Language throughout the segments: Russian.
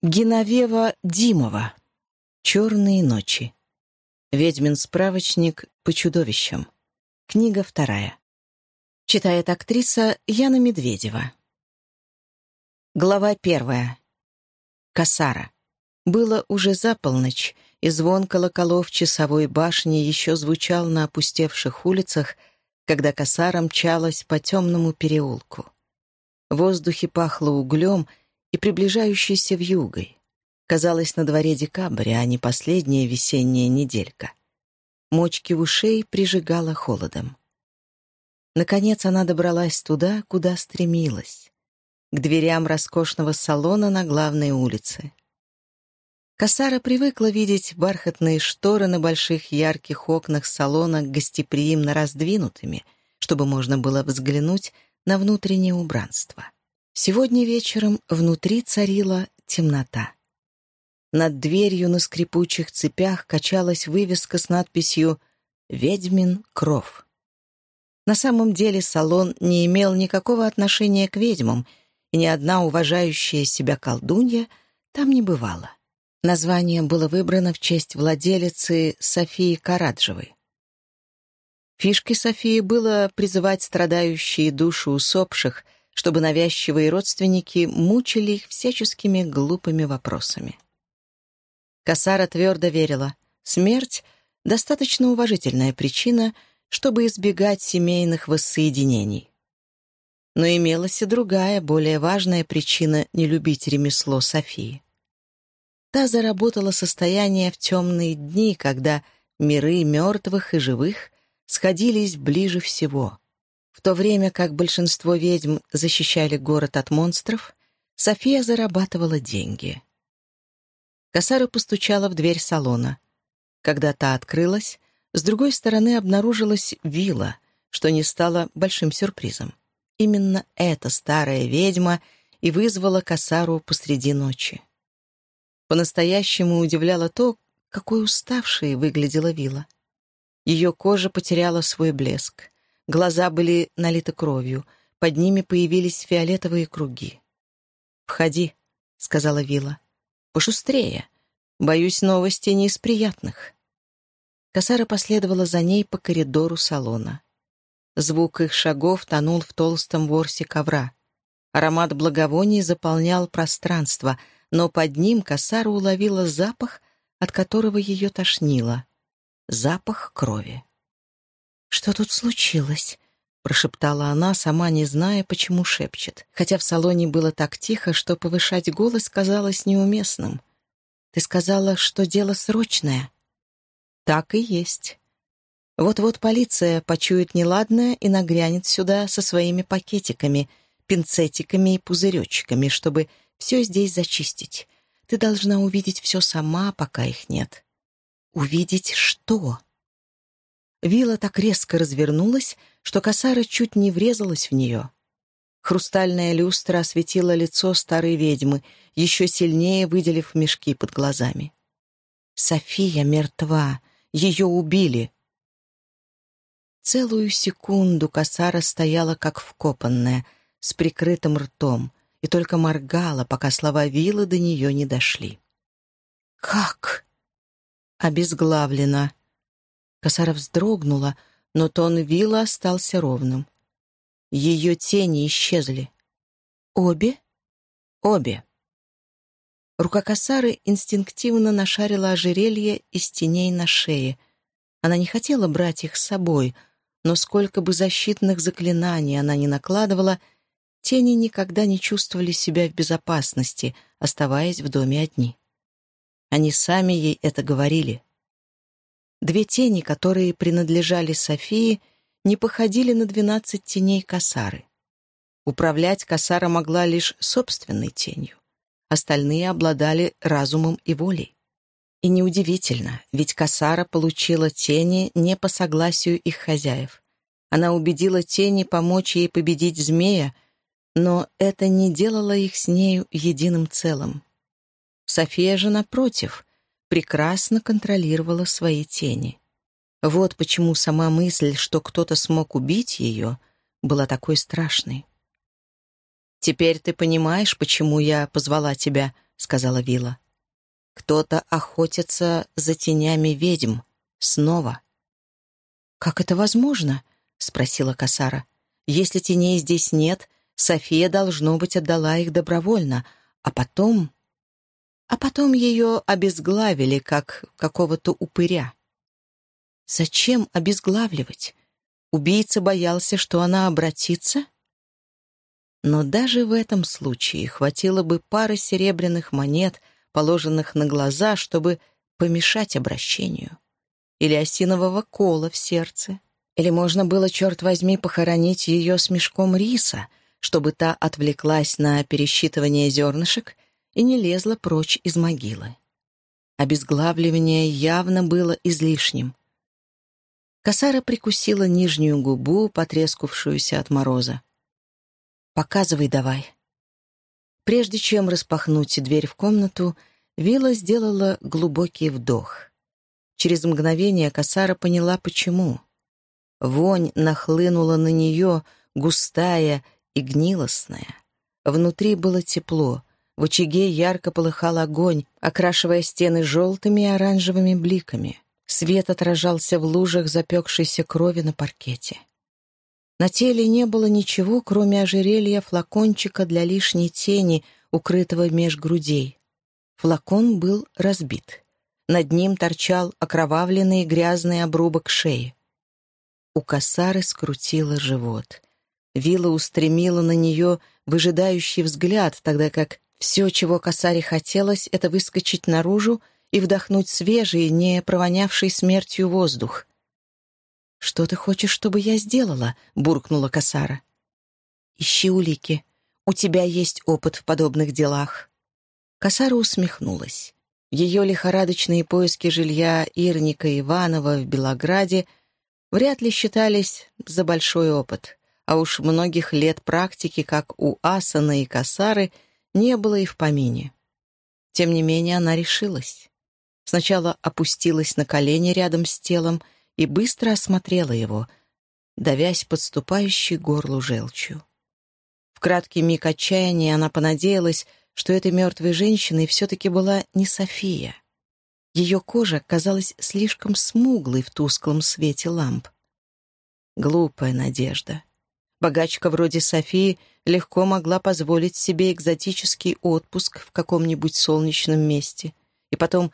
Геновева Димова. «Черные ночи». Ведьмин справочник по чудовищам. Книга вторая. Читает актриса Яна Медведева. Глава первая. Касара. Было уже за полночь, и звон колоколов часовой башни еще звучал на опустевших улицах, когда косара мчалась по темному переулку. В воздухе пахло углем — и приближающейся вьюгой. Казалось, на дворе декабря, а не последняя весенняя неделька. Мочки ушей прижигала холодом. Наконец она добралась туда, куда стремилась. К дверям роскошного салона на главной улице. Касара привыкла видеть бархатные шторы на больших ярких окнах салона гостеприимно раздвинутыми, чтобы можно было взглянуть на внутреннее убранство. Сегодня вечером внутри царила темнота. Над дверью на скрипучих цепях качалась вывеска с надписью «Ведьмин кров». На самом деле салон не имел никакого отношения к ведьмам, и ни одна уважающая себя колдунья там не бывала. Название было выбрано в честь владелицы Софии Караджевой. Фишкой Софии было призывать страдающие души усопших — чтобы навязчивые родственники мучили их всяческими глупыми вопросами. Касара твердо верила, смерть — достаточно уважительная причина, чтобы избегать семейных воссоединений. Но имелась и другая, более важная причина не любить ремесло Софии. Та заработала состояние в темные дни, когда миры мертвых и живых сходились ближе всего — в то время как большинство ведьм защищали город от монстров, София зарабатывала деньги. Косара постучала в дверь салона. Когда та открылась, с другой стороны обнаружилась вилла, что не стало большим сюрпризом. Именно эта старая ведьма и вызвала Косару посреди ночи. По-настоящему удивляло то, какой уставшей выглядела вилла. Ее кожа потеряла свой блеск. Глаза были налиты кровью, под ними появились фиолетовые круги. «Входи», — сказала Вилла. «Пошустрее. Боюсь, новости не из приятных». Косара последовала за ней по коридору салона. Звук их шагов тонул в толстом ворсе ковра. Аромат благовоний заполнял пространство, но под ним Косара уловила запах, от которого ее тошнило. Запах крови. «Что тут случилось?» — прошептала она, сама не зная, почему шепчет, хотя в салоне было так тихо, что повышать голос казалось неуместным. «Ты сказала, что дело срочное?» «Так и есть. Вот-вот полиция почует неладное и нагрянет сюда со своими пакетиками, пинцетиками и пузыречками, чтобы все здесь зачистить. Ты должна увидеть все сама, пока их нет». «Увидеть что?» Вилла так резко развернулась, что косара чуть не врезалась в нее. Хрустальная люстра осветила лицо старой ведьмы, еще сильнее выделив мешки под глазами. «София мертва! Ее убили!» Целую секунду косара стояла как вкопанная, с прикрытым ртом, и только моргала, пока слова Виллы до нее не дошли. «Как?» «Обезглавлена», Косара вздрогнула, но тон вилла остался ровным. Ее тени исчезли. «Обе?» «Обе». Рука Косары инстинктивно нашарила ожерелье из теней на шее. Она не хотела брать их с собой, но сколько бы защитных заклинаний она ни накладывала, тени никогда не чувствовали себя в безопасности, оставаясь в доме одни. Они сами ей это говорили — Две тени, которые принадлежали Софии, не походили на двенадцать теней Касары. Управлять Касара могла лишь собственной тенью. Остальные обладали разумом и волей. И неудивительно, ведь Касара получила тени не по согласию их хозяев. Она убедила тени помочь ей победить змея, но это не делало их с нею единым целым. София же, напротив, прекрасно контролировала свои тени. Вот почему сама мысль, что кто-то смог убить ее, была такой страшной. «Теперь ты понимаешь, почему я позвала тебя?» сказала Вила. «Кто-то охотится за тенями ведьм. Снова». «Как это возможно?» — спросила Касара. «Если теней здесь нет, София, должно быть, отдала их добровольно, а потом...» А потом ее обезглавили, как какого-то упыря. Зачем обезглавливать? Убийца боялся, что она обратится? Но даже в этом случае хватило бы пары серебряных монет, положенных на глаза, чтобы помешать обращению. Или осинового кола в сердце. Или можно было, черт возьми, похоронить ее с мешком риса, чтобы та отвлеклась на пересчитывание зернышек и не лезла прочь из могилы. Обезглавливание явно было излишним. Косара прикусила нижнюю губу, потрескавшуюся от мороза. «Показывай давай». Прежде чем распахнуть дверь в комнату, Вилла сделала глубокий вдох. Через мгновение Косара поняла, почему. Вонь нахлынула на нее, густая и гнилостная. Внутри было тепло, в очаге ярко полыхал огонь, окрашивая стены желтыми и оранжевыми бликами. Свет отражался в лужах запекшейся крови на паркете. На теле не было ничего, кроме ожерелья флакончика для лишней тени, укрытого меж грудей. Флакон был разбит. Над ним торчал окровавленный грязный обрубок шеи. У косары скрутило живот. Вилла устремила на нее выжидающий взгляд, тогда как все, чего косаре хотелось, это выскочить наружу и вдохнуть свежий, не провонявший смертью воздух. «Что ты хочешь, чтобы я сделала?» — буркнула косара. «Ищи улики. У тебя есть опыт в подобных делах». Косара усмехнулась. Ее лихорадочные поиски жилья Ирника Иванова в Белограде вряд ли считались за большой опыт, а уж многих лет практики, как у Асана и Касары — не было и в помине. Тем не менее она решилась. Сначала опустилась на колени рядом с телом и быстро осмотрела его, давясь подступающей горлу желчью. В краткий миг отчаяния она понадеялась, что этой мертвой женщиной все-таки была не София. Ее кожа казалась слишком смуглой в тусклом свете ламп. Глупая надежда. Богачка вроде Софии легко могла позволить себе экзотический отпуск в каком-нибудь солнечном месте. И потом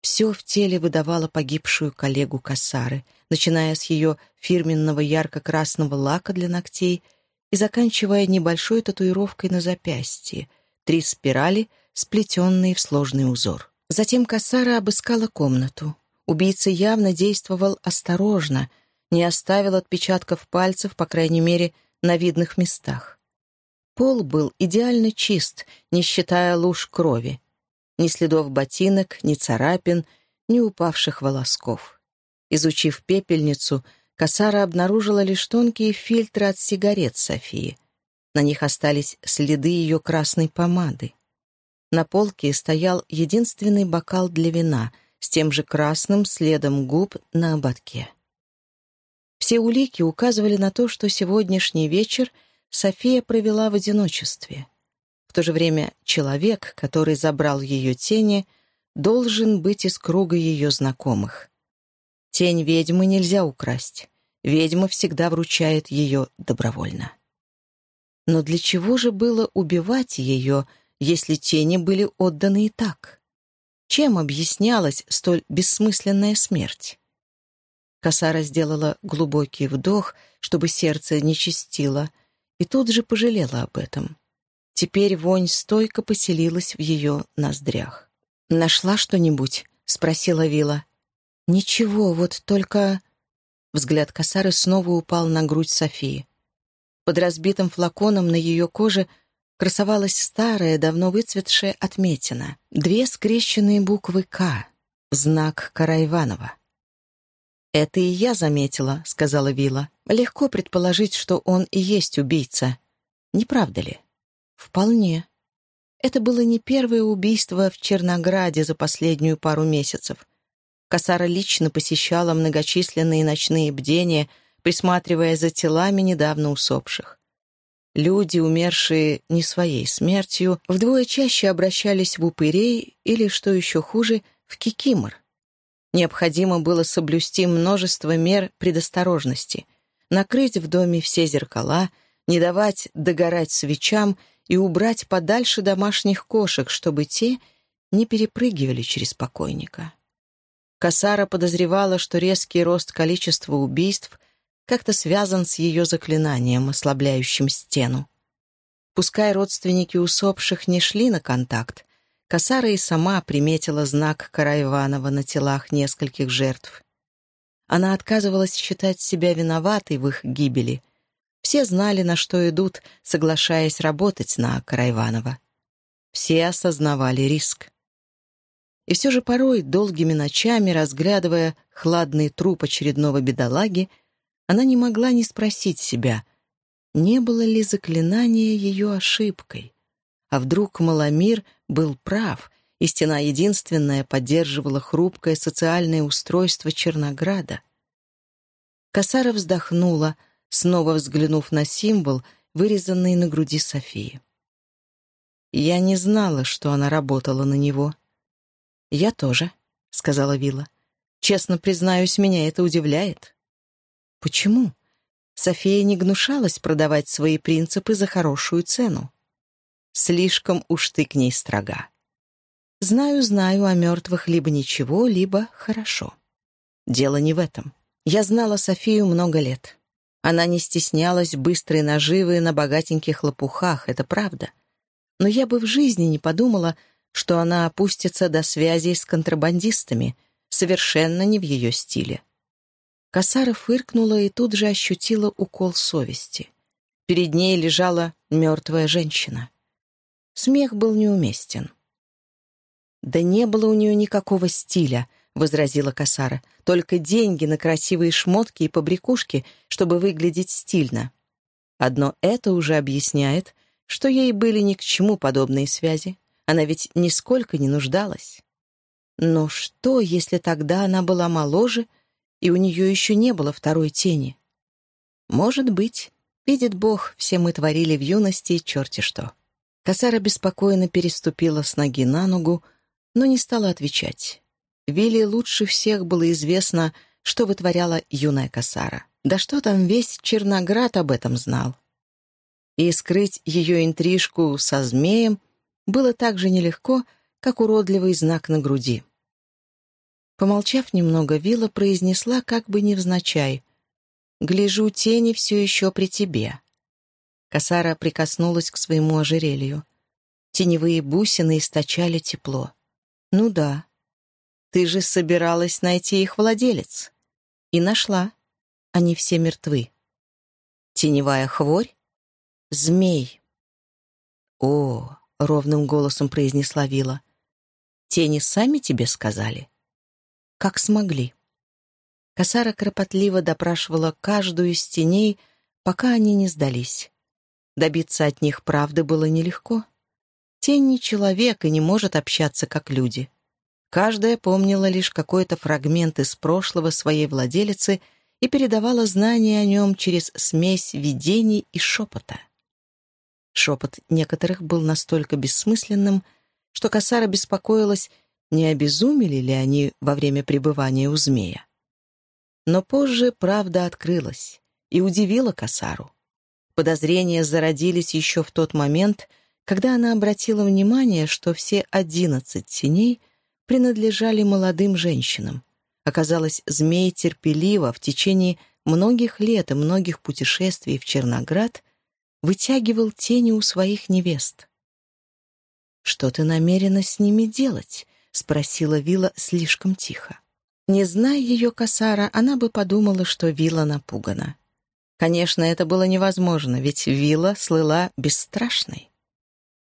все в теле выдавало погибшую коллегу Кассары, начиная с ее фирменного ярко-красного лака для ногтей и заканчивая небольшой татуировкой на запястье, три спирали, сплетенные в сложный узор. Затем Кассара обыскала комнату. Убийца явно действовал осторожно — не оставил отпечатков пальцев, по крайней мере, на видных местах. Пол был идеально чист, не считая луж крови. Ни следов ботинок, ни царапин, ни упавших волосков. Изучив пепельницу, Касара обнаружила лишь тонкие фильтры от сигарет Софии. На них остались следы ее красной помады. На полке стоял единственный бокал для вина с тем же красным следом губ на ободке. Все улики указывали на то, что сегодняшний вечер София провела в одиночестве. В то же время человек, который забрал ее тени, должен быть из круга ее знакомых. Тень ведьмы нельзя украсть. Ведьма всегда вручает ее добровольно. Но для чего же было убивать ее, если тени были отданы и так? Чем объяснялась столь бессмысленная смерть? Косара сделала глубокий вдох, чтобы сердце не чистило, и тут же пожалела об этом. Теперь вонь стойко поселилась в ее ноздрях. «Нашла что-нибудь?» — спросила Вила. «Ничего, вот только...» Взгляд Косары снова упал на грудь Софии. Под разбитым флаконом на ее коже красовалась старая, давно выцветшая отметина. Две скрещенные буквы «К» — знак Караиванова. «Это и я заметила», — сказала Вила. «Легко предположить, что он и есть убийца. Не правда ли?» «Вполне. Это было не первое убийство в Чернограде за последнюю пару месяцев. Косара лично посещала многочисленные ночные бдения, присматривая за телами недавно усопших. Люди, умершие не своей смертью, вдвое чаще обращались в упырей или, что еще хуже, в кикимор. Необходимо было соблюсти множество мер предосторожности, накрыть в доме все зеркала, не давать догорать свечам и убрать подальше домашних кошек, чтобы те не перепрыгивали через покойника. Касара подозревала, что резкий рост количества убийств как-то связан с ее заклинанием, ослабляющим стену. Пускай родственники усопших не шли на контакт, Касара и сама приметила знак Караиванова на телах нескольких жертв. Она отказывалась считать себя виноватой в их гибели. Все знали, на что идут, соглашаясь работать на Караиванова. Все осознавали риск. И все же порой, долгими ночами, разглядывая хладный труп очередного бедолаги, она не могла не спросить себя, не было ли заклинание ее ошибкой. А вдруг Маломир был прав, и стена единственная поддерживала хрупкое социальное устройство Чернограда? Косара вздохнула, снова взглянув на символ, вырезанный на груди Софии. Я не знала, что она работала на него. «Я тоже», — сказала Вилла. «Честно признаюсь, меня это удивляет». Почему? София не гнушалась продавать свои принципы за хорошую цену. Слишком уж ты к ней строга. Знаю, знаю о мертвых либо ничего, либо хорошо. Дело не в этом. Я знала Софию много лет. Она не стеснялась быстрой наживы на богатеньких лопухах, это правда. Но я бы в жизни не подумала, что она опустится до связей с контрабандистами, совершенно не в ее стиле. Косара фыркнула и тут же ощутила укол совести. Перед ней лежала мертвая женщина. Смех был неуместен. «Да не было у нее никакого стиля», — возразила Касара. «Только деньги на красивые шмотки и побрякушки, чтобы выглядеть стильно. Одно это уже объясняет, что ей были ни к чему подобные связи. Она ведь нисколько не нуждалась. Но что, если тогда она была моложе и у нее еще не было второй тени. Может быть, видит Бог, все мы творили в юности черти что. Косара беспокойно переступила с ноги на ногу, но не стала отвечать. Вилли лучше всех было известно, что вытворяла юная Косара. Да что там, весь Черноград об этом знал. И скрыть ее интрижку со змеем было так же нелегко, как уродливый знак на груди. Помолчав немного, Вилла произнесла как бы невзначай. «Гляжу, тени все еще при тебе». Косара прикоснулась к своему ожерелью. Теневые бусины источали тепло. «Ну да. Ты же собиралась найти их владелец. И нашла. Они все мертвы. Теневая хворь? Змей». «О!» — ровным голосом произнесла Вилла. «Тени сами тебе сказали?» как смогли. Косара кропотливо допрашивала каждую из теней, пока они не сдались. Добиться от них правды было нелегко. Тень не человек и не может общаться как люди. Каждая помнила лишь какой-то фрагмент из прошлого своей владелицы и передавала знания о нем через смесь видений и шепота. Шепот некоторых был настолько бессмысленным, что Косара беспокоилась, не обезумели ли они во время пребывания у змея. Но позже правда открылась и удивила Касару. Подозрения зародились еще в тот момент, когда она обратила внимание, что все одиннадцать теней принадлежали молодым женщинам. Оказалось, змей терпеливо в течение многих лет и многих путешествий в Черноград вытягивал тени у своих невест. «Что ты намерена с ними делать?» — спросила Вила слишком тихо. Не зная ее Касара, она бы подумала, что Вила напугана. Конечно, это было невозможно, ведь Вила слыла бесстрашной.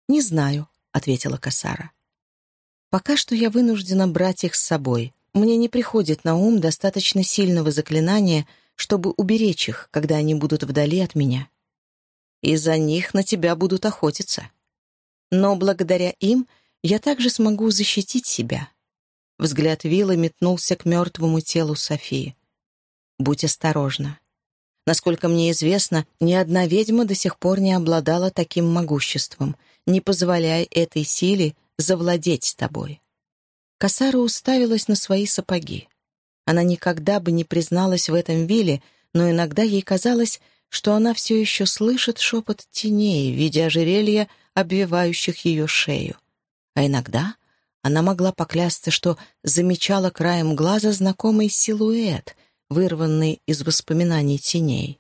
«Не знаю», — ответила Касара. «Пока что я вынуждена брать их с собой. Мне не приходит на ум достаточно сильного заклинания, чтобы уберечь их, когда они будут вдали от меня. Из-за них на тебя будут охотиться. Но благодаря им — я также смогу защитить себя. Взгляд Вилла метнулся к мертвому телу Софии. Будь осторожна. Насколько мне известно, ни одна ведьма до сих пор не обладала таким могуществом. Не позволяй этой силе завладеть тобой. Касара уставилась на свои сапоги. Она никогда бы не призналась в этом Вилле, но иногда ей казалось, что она все еще слышит шепот теней в виде ожерелья, обвивающих ее шею. А иногда она могла поклясться, что замечала краем глаза знакомый силуэт, вырванный из воспоминаний теней.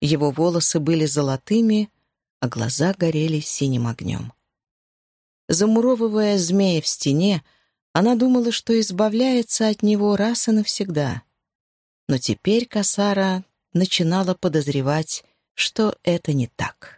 Его волосы были золотыми, а глаза горели синим огнем. Замуровывая змея в стене, она думала, что избавляется от него раз и навсегда. Но теперь Касара начинала подозревать, что это не так.